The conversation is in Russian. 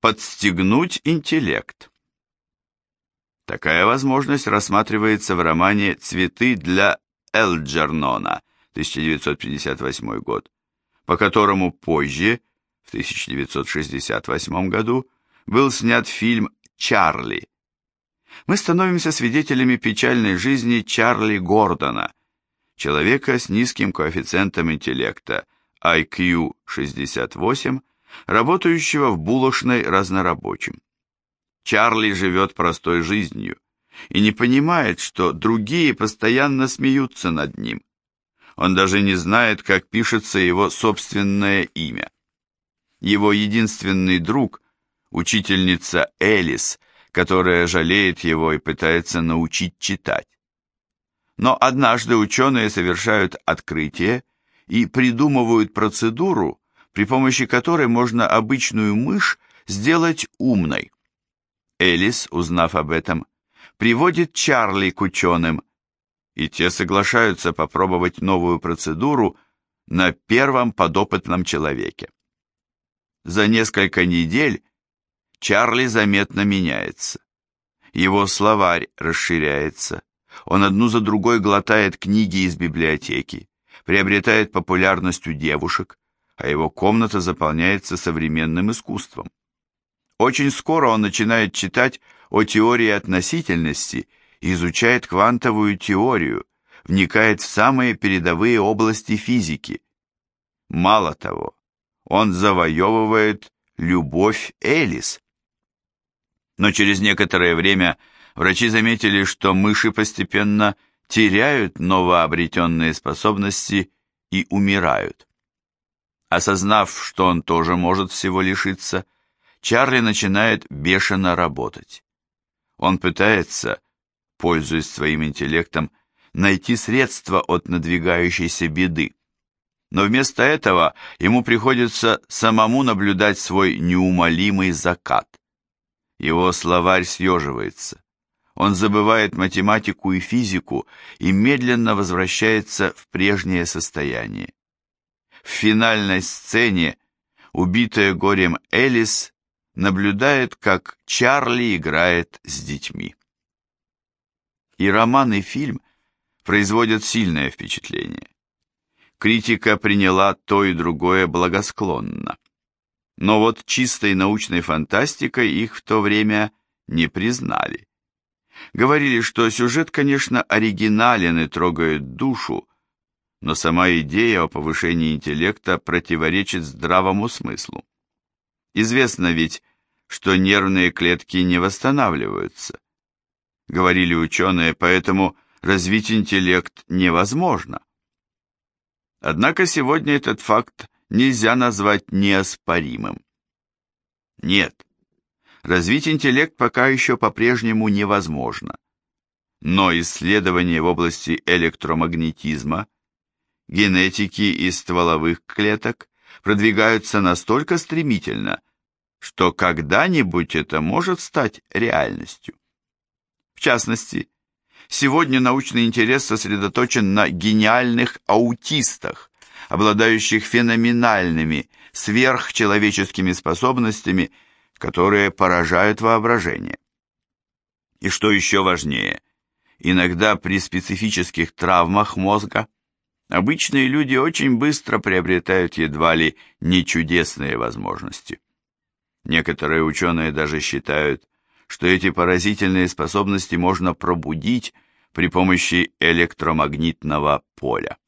Подстегнуть интеллект. Такая возможность рассматривается в романе «Цветы для Элджернона» 1958 год, по которому позже, в 1968 году, был снят фильм «Чарли». Мы становимся свидетелями печальной жизни Чарли Гордона, человека с низким коэффициентом интеллекта, IQ 68, работающего в булочной разнорабочим. Чарли живет простой жизнью и не понимает, что другие постоянно смеются над ним. Он даже не знает, как пишется его собственное имя. Его единственный друг, учительница Элис, которая жалеет его и пытается научить читать. Но однажды ученые совершают открытие и придумывают процедуру, при помощи которой можно обычную мышь сделать умной. Элис, узнав об этом, приводит Чарли к ученым, и те соглашаются попробовать новую процедуру на первом подопытном человеке. За несколько недель Чарли заметно меняется. Его словарь расширяется, он одну за другой глотает книги из библиотеки, приобретает популярность у девушек, а его комната заполняется современным искусством. Очень скоро он начинает читать о теории относительности изучает квантовую теорию, вникает в самые передовые области физики. Мало того, он завоевывает любовь Элис. Но через некоторое время врачи заметили, что мыши постепенно теряют новообретенные способности и умирают. Осознав, что он тоже может всего лишиться, Чарли начинает бешено работать. Он пытается, пользуясь своим интеллектом, найти средства от надвигающейся беды. Но вместо этого ему приходится самому наблюдать свой неумолимый закат. Его словарь съеживается. Он забывает математику и физику и медленно возвращается в прежнее состояние. В финальной сцене убитая горем Элис наблюдает, как Чарли играет с детьми. И роман, и фильм производят сильное впечатление. Критика приняла то и другое благосклонно. Но вот чистой научной фантастикой их в то время не признали. Говорили, что сюжет, конечно, оригинален и трогает душу, но сама идея о повышении интеллекта противоречит здравому смыслу. Известно ведь, что нервные клетки не восстанавливаются. Говорили ученые, поэтому развить интеллект невозможно. Однако сегодня этот факт нельзя назвать неоспоримым. Нет, развить интеллект пока еще по-прежнему невозможно. Но исследования в области электромагнетизма – генетики и стволовых клеток продвигаются настолько стремительно, что когда-нибудь это может стать реальностью. В частности, сегодня научный интерес сосредоточен на гениальных аутистах, обладающих феноменальными, сверхчеловеческими способностями, которые поражают воображение. И что еще важнее, иногда при специфических травмах мозга Обычные люди очень быстро приобретают едва ли не чудесные возможности. Некоторые ученые даже считают, что эти поразительные способности можно пробудить при помощи электромагнитного поля.